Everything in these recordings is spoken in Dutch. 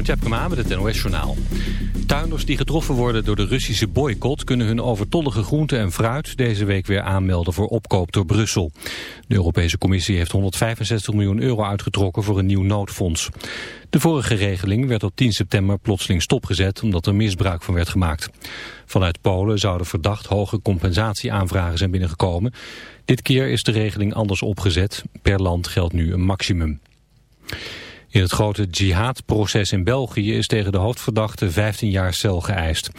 Jeroen Tjepkema met het NOS Journaal. Tuinders die getroffen worden door de Russische boycott... kunnen hun overtollige groenten en fruit deze week weer aanmelden voor opkoop door Brussel. De Europese Commissie heeft 165 miljoen euro uitgetrokken voor een nieuw noodfonds. De vorige regeling werd op 10 september plotseling stopgezet... omdat er misbruik van werd gemaakt. Vanuit Polen zouden verdacht hoge compensatieaanvragen zijn binnengekomen. Dit keer is de regeling anders opgezet. Per land geldt nu een maximum. In het grote jihadproces in België is tegen de hoofdverdachte 15 jaar cel geëist.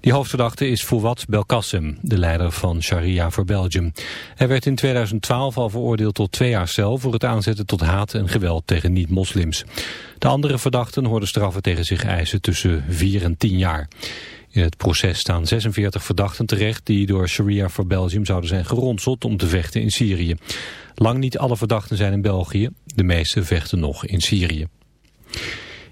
Die hoofdverdachte is Fouad Belkacem, de leider van Sharia voor Belgium. Hij werd in 2012 al veroordeeld tot twee jaar cel voor het aanzetten tot haat en geweld tegen niet-moslims. De andere verdachten hoorden straffen tegen zich eisen tussen 4 en 10 jaar. In het proces staan 46 verdachten terecht die door Sharia voor Belgium zouden zijn geronseld om te vechten in Syrië. Lang niet alle verdachten zijn in België, de meeste vechten nog in Syrië.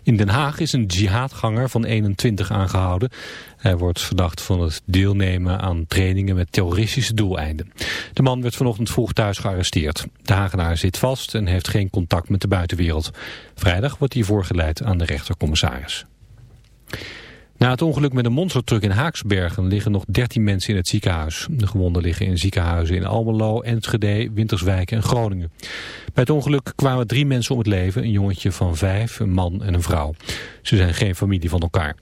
In Den Haag is een jihadganger van 21 aangehouden. Hij wordt verdacht van het deelnemen aan trainingen met terroristische doeleinden. De man werd vanochtend vroeg thuis gearresteerd. De Hagenaar zit vast en heeft geen contact met de buitenwereld. Vrijdag wordt hij voorgeleid aan de rechtercommissaris. Na het ongeluk met een monstertruck in Haaksbergen liggen nog 13 mensen in het ziekenhuis. De gewonden liggen in ziekenhuizen in Almelo, Enschede, Winterswijk en Groningen. Bij het ongeluk kwamen drie mensen om het leven, een jongetje van vijf, een man en een vrouw. Ze zijn geen familie van elkaar.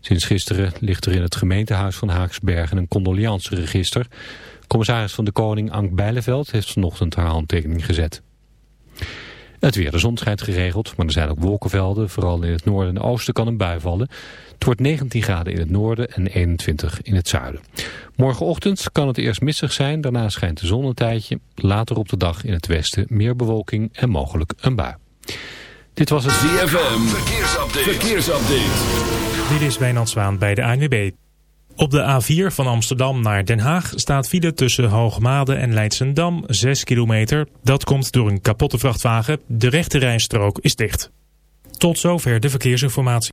Sinds gisteren ligt er in het gemeentehuis van Haaksbergen een condoleanceregister. Commissaris van de Koning Ank Bijleveld heeft vanochtend haar handtekening gezet. Het weer, de zon schijnt geregeld, maar er zijn ook wolkenvelden. Vooral in het noorden en oosten kan een bui vallen. Het wordt 19 graden in het noorden en 21 in het zuiden. Morgenochtend kan het eerst missig zijn, daarna schijnt de zon een tijdje. Later op de dag in het westen meer bewolking en mogelijk een bui. Dit was het ZFM, verkeersupdate. verkeersupdate. Dit is Wijnand Zwaan bij de ANWB. Op de A4 van Amsterdam naar Den Haag staat file tussen Hoogmade en Leidsendam 6 kilometer. Dat komt door een kapotte vrachtwagen. De rechte rijstrook is dicht. Tot zover de verkeersinformatie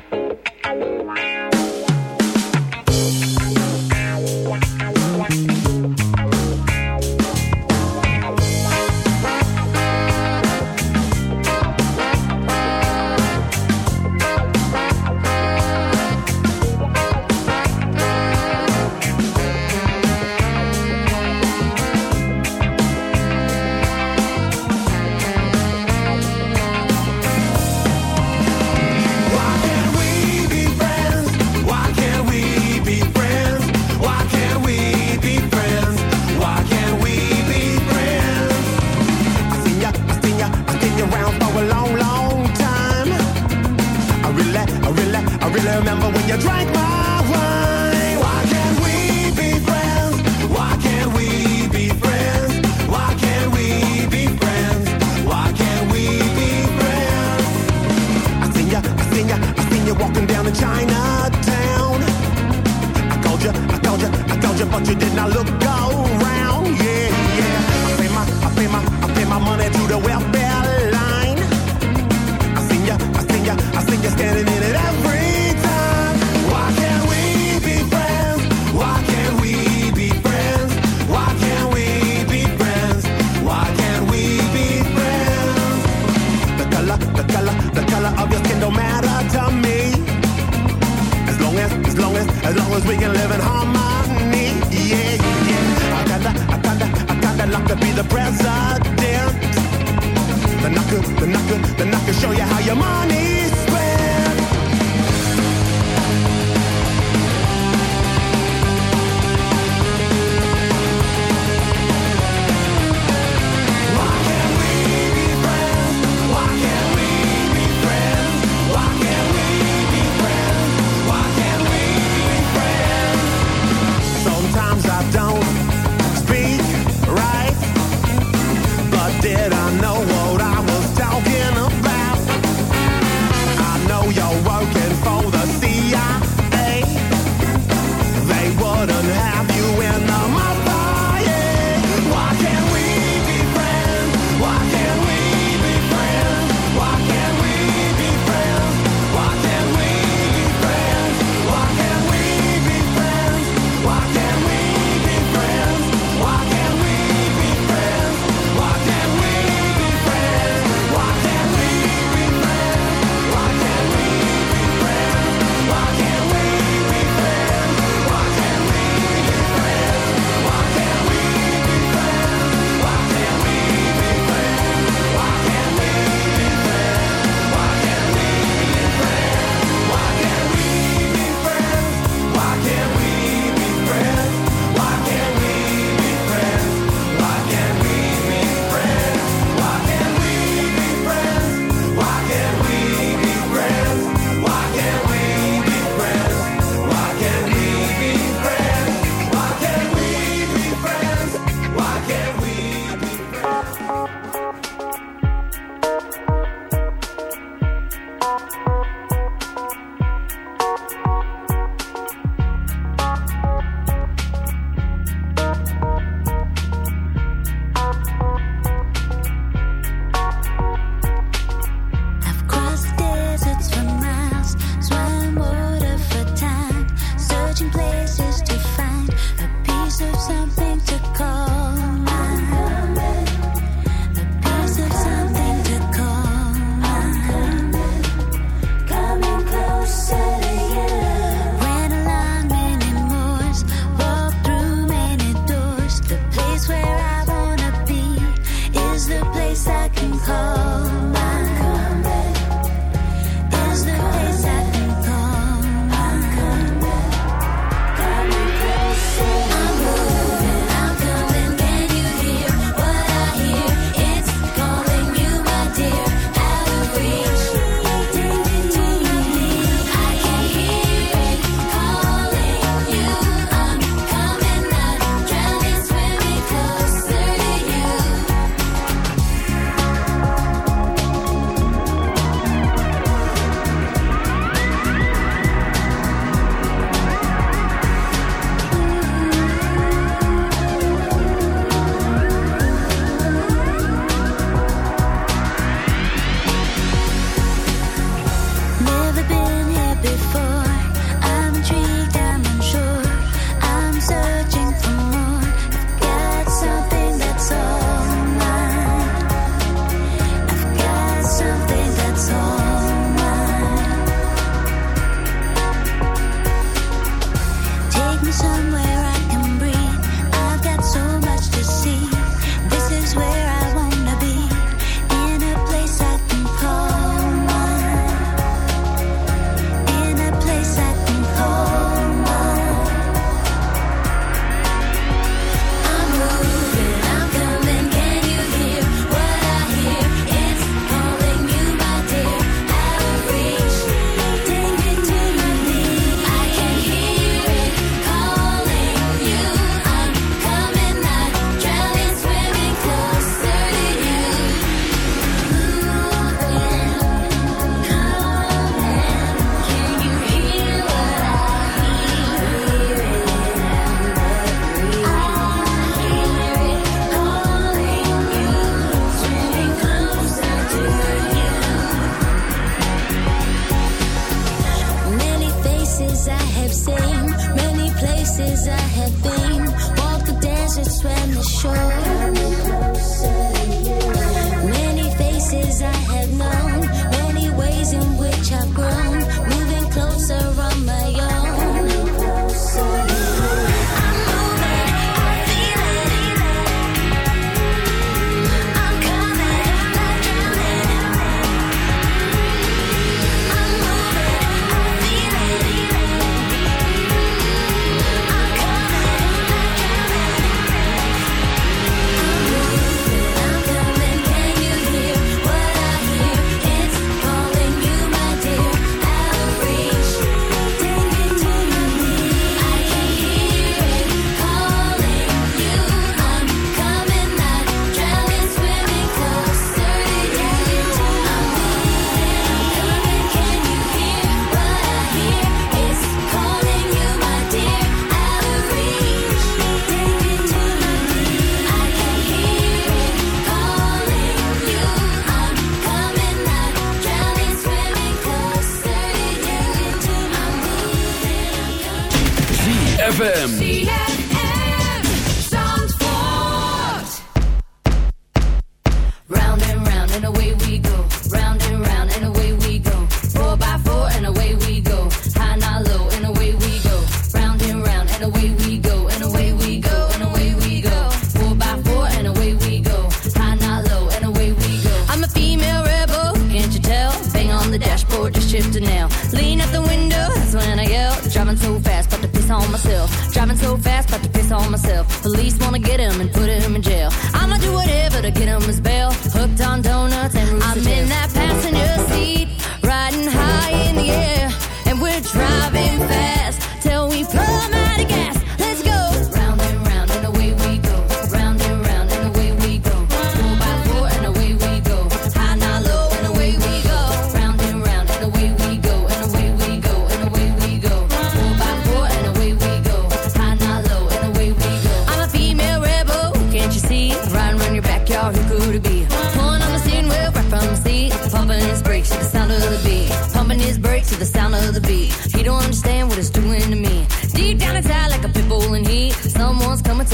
you drank my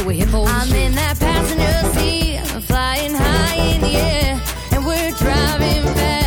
we're I'm in that passenger seat, flying high in the air, and we're driving fast.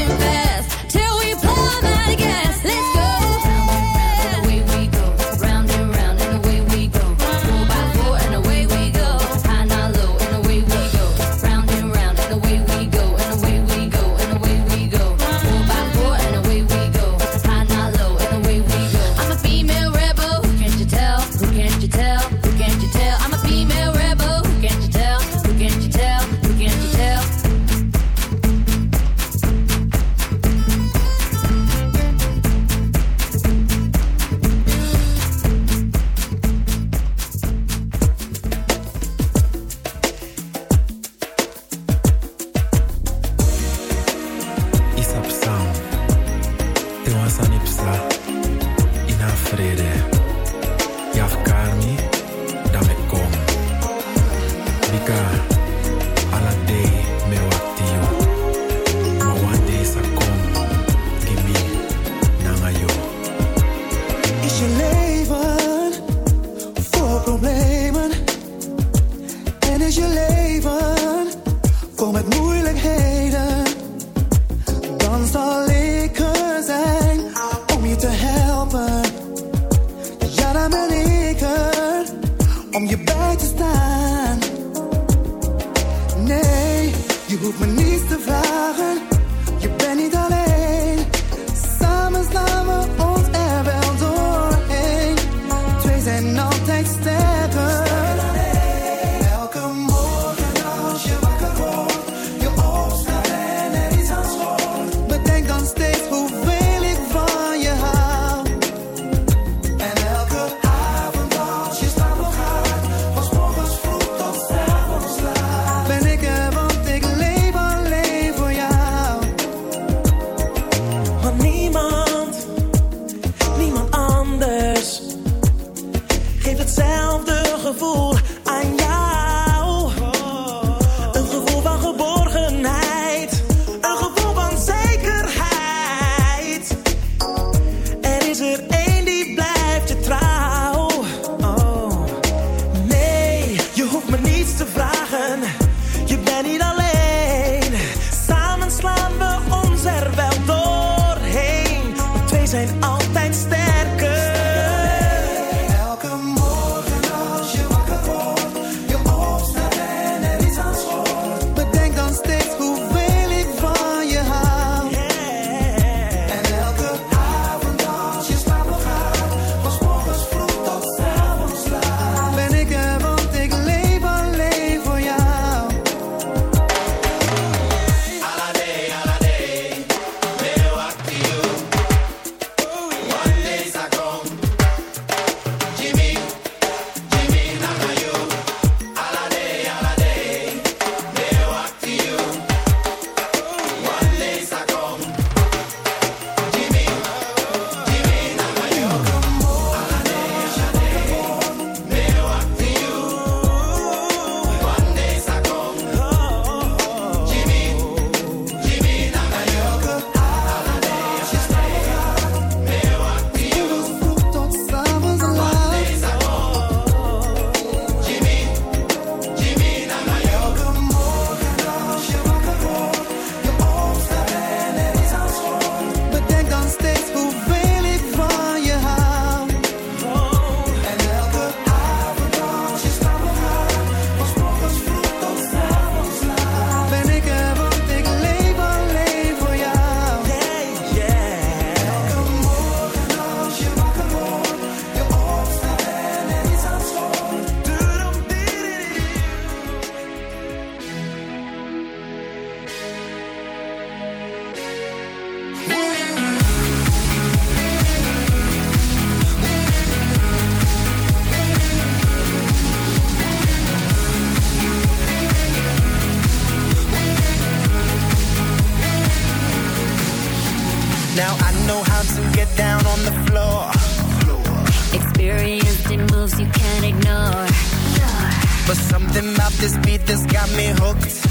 This beat that's got me hooked.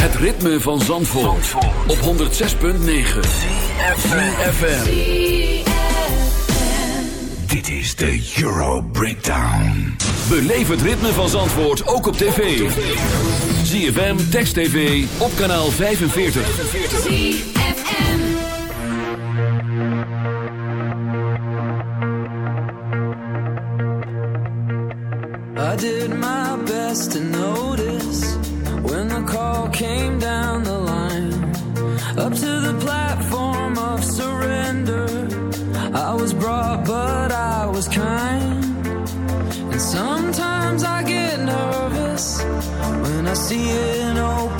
Het ritme van Zandvoort, op 106.9 CFFM Dit is de Euro Breakdown. Beleef het ritme van Zandvoort ook op tv. ZFM, Text TV, op kanaal 45 I was brought, but I was kind. And sometimes I get nervous when I see an open.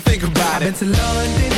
Think about I've it. London, I've been to Paris,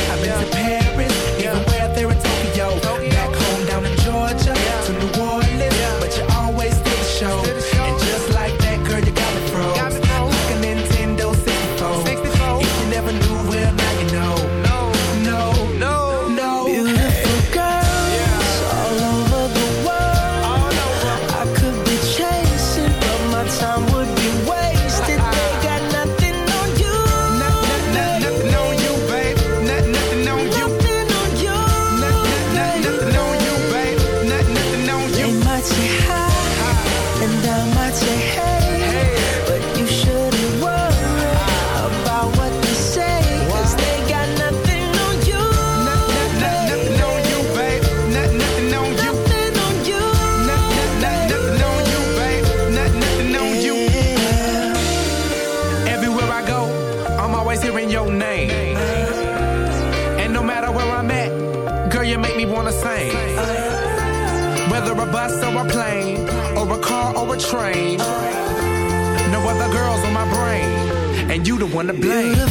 Play.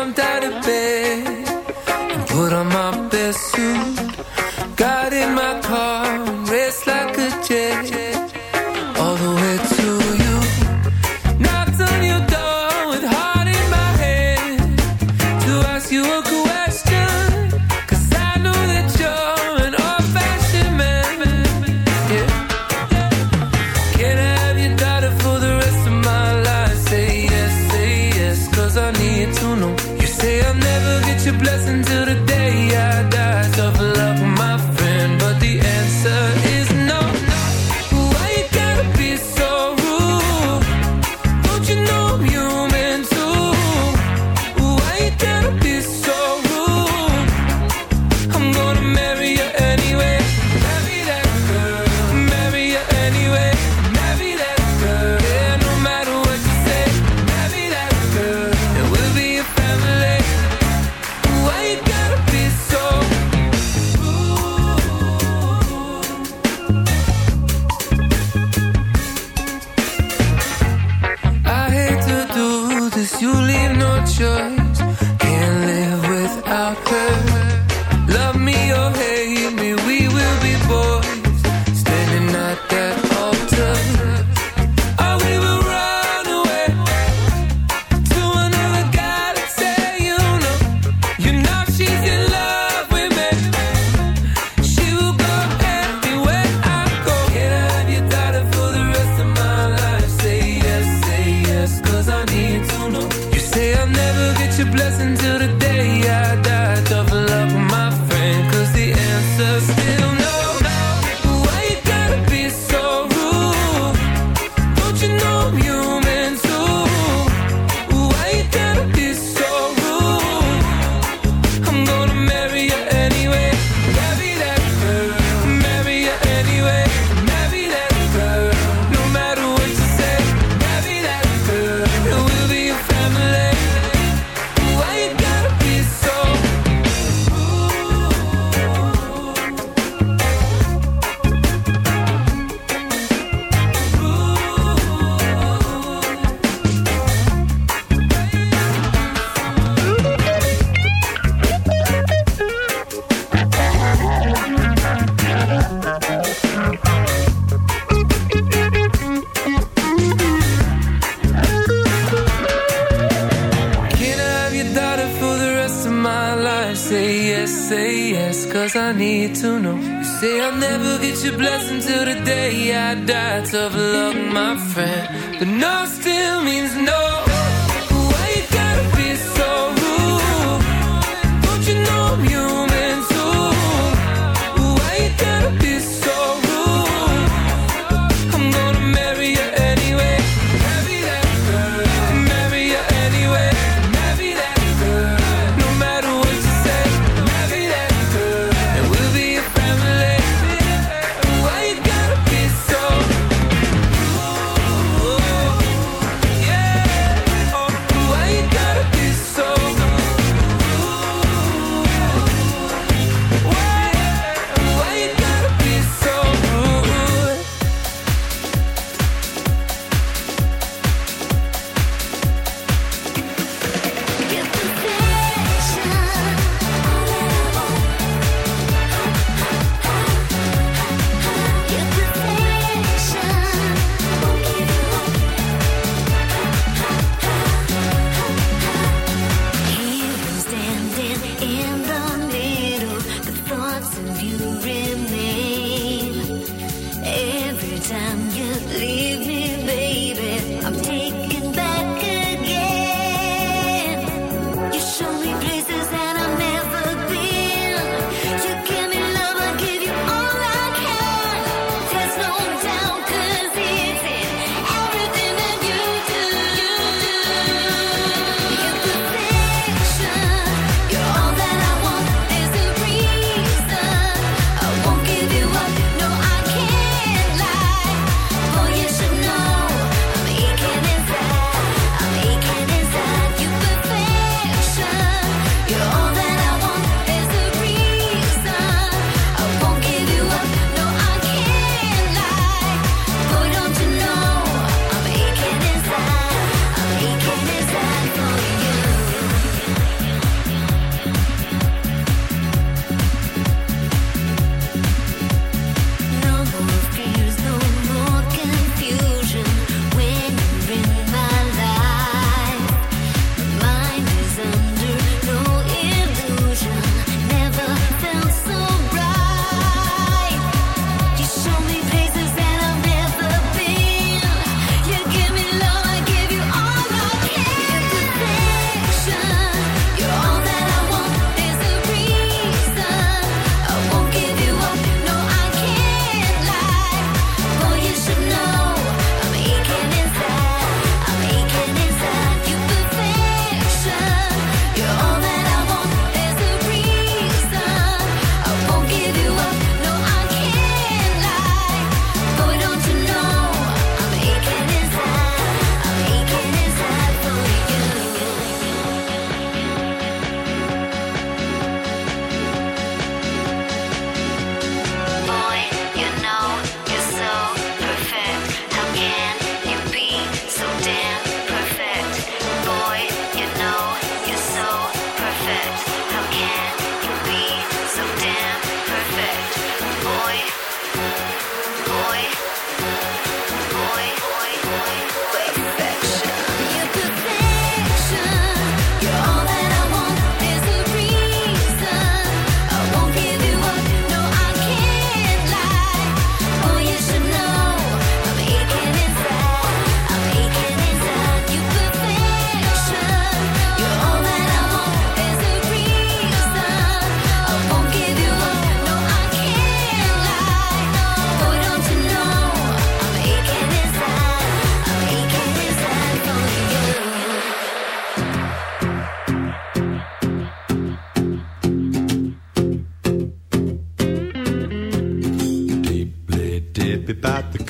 jumped out of bed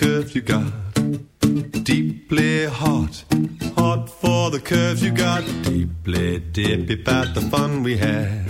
curve you got. Deeply hot, hot for the curves you got. Deeply dippy about the fun we had.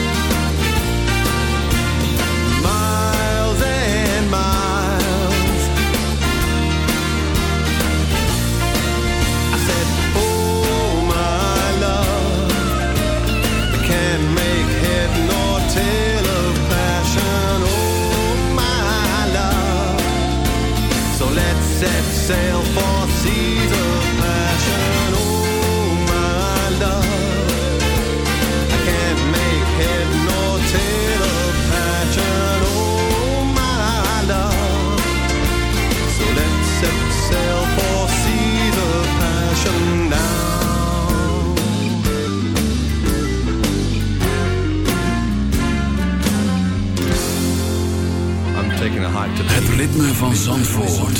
See the passion, oh my god. I can't make head nor tail of passion, oh my god. So let's set sail for sea of passion down. I'm taking a hike today. Het ritme van zandvoort.